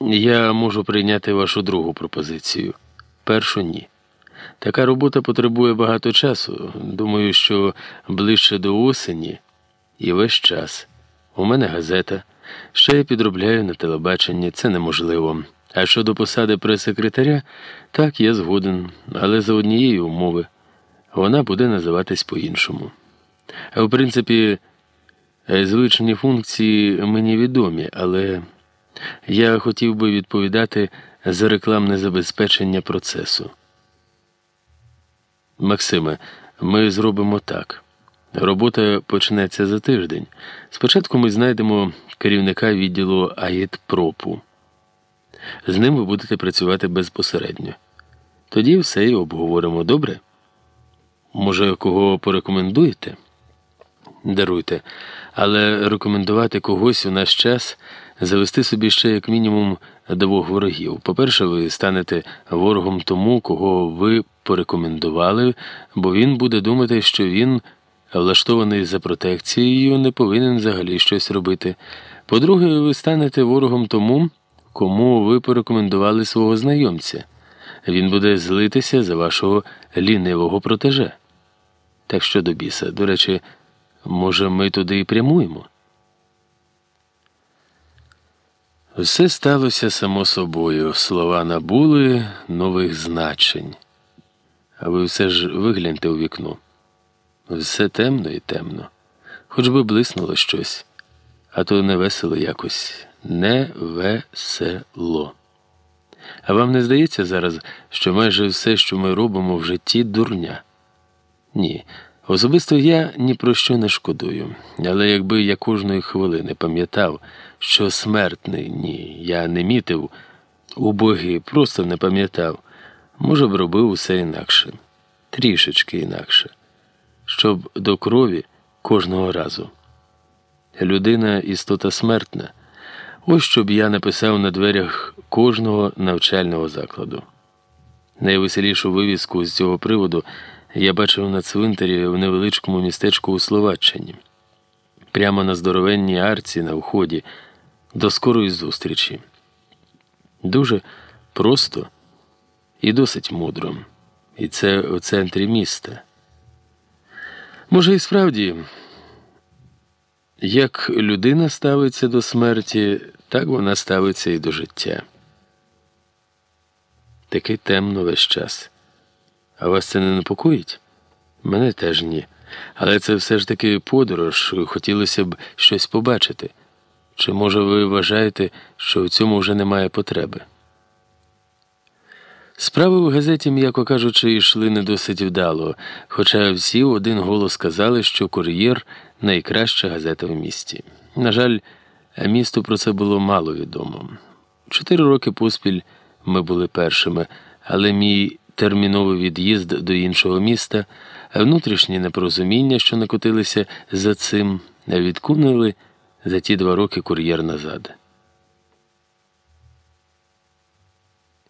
Я можу прийняти вашу другу пропозицію. Першу ні. Така робота потребує багато часу. Думаю, що ближче до осені і весь час. У мене газета. Ще я підробляю на телебаченні, це неможливо. А щодо посади прес-секретаря, так я згоден, але за однієї умови вона буде називатись по-іншому. В принципі, звичні функції мені відомі, але я хотів би відповідати за рекламне забезпечення процесу. Максиме, ми зробимо так. Робота почнеться за тиждень. Спочатку ми знайдемо керівника відділу АЄТПРОПу. З ним ви будете працювати безпосередньо. Тоді все і обговоримо добре. Може, кого порекомендуєте? Даруйте, але рекомендувати когось у наш час завести собі ще як мінімум двох ворогів. По-перше, ви станете ворогом тому, кого ви порекомендували, бо він буде думати, що він, влаштований за протекцією, не повинен взагалі щось робити. По-друге, ви станете ворогом тому, кому ви порекомендували свого знайомця. Він буде злитися за вашого лінивого протеже. Так що до біса, до речі, може, ми туди і прямуємо? Все сталося само собою, слова набули нових значень. А ви все ж вигляньте у вікно. Все темно і темно, хоч би блиснуло щось, а то не весело якось, не весело. А вам не здається зараз, що майже все, що ми робимо в житті, дурня? Ні. Особисто я ні про що не шкодую, але якби я кожної хвилини пам'ятав, що смертний ні, я не мітив у боги, просто не пам'ятав, може б робив усе інакше, трішечки інакше, щоб до крові кожного разу. Людина істота смертна. Ось що б я написав на дверях кожного навчального закладу. Найвеселішу вивіску з цього приводу я бачив на цвинтарі в невеличкому містечку у Словаччині, прямо на здоровенній арці на вході до скорої зустрічі. Дуже просто і досить мудро. І це у центрі міста. Може, і справді, як людина ставиться до смерті, так вона ставиться і до життя. Таки темно весь час. А вас це не непокоїть? Мене теж ні. Але це все ж таки подорож, хотілося б щось побачити. Чи, може, ви вважаєте, що в цьому вже немає потреби? Справи в газеті, м'яко кажучи, йшли не досить вдало, хоча всі в один голос сказали, що кур'єр найкраща газета в місті. На жаль, місту про це було мало відомо. Чотири роки поспіль ми були першими, але мій терміновий від'їзд до іншого міста, внутрішні непорозуміння, що накотилися за цим, відкунули за ті два роки кур'єр назад.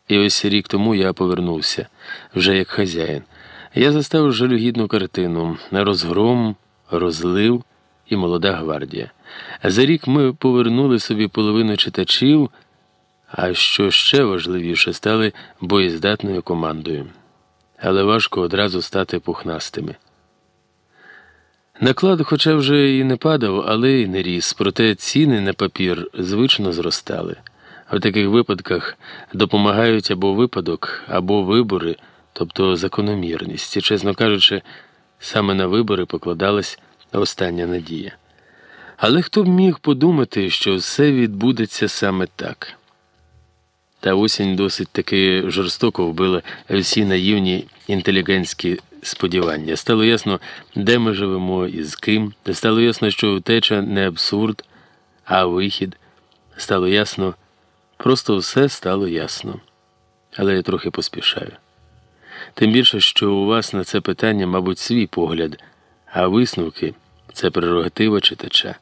І ось рік тому я повернувся вже як хазяїн. Я застав жалюгідну картину розгром, розлив і молода гвардія. За рік ми повернули собі половину читачів, а що ще важливіше, стали боєздатною командою. Але важко одразу стати пухнастими. Наклад, хоча вже і не падав, але й не ріс, проте ціни на папір звично зростали. В таких випадках допомагають або випадок, або вибори, тобто закономірність. І, чесно кажучи, саме на вибори покладалась остання надія. Але хто б міг подумати, що все відбудеться саме так? Та осінь досить таки жорстоко вбила всі наївні інтелігентські сподівання. Стало ясно, де ми живемо і з ким. Стало ясно, що втеча не абсурд, а вихід. Стало ясно, просто все стало ясно. Але я трохи поспішаю. Тим більше, що у вас на це питання, мабуть, свій погляд, а висновки це прерогатива читача.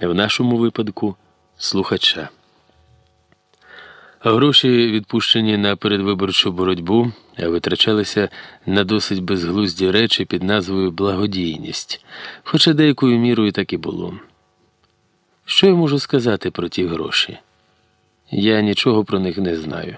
В нашому випадку слухача. Гроші, відпущені на передвиборчу боротьбу, витрачалися на досить безглузді речі під назвою благодійність, хоча деякою мірою так і було. Що я можу сказати про ті гроші? Я нічого про них не знаю.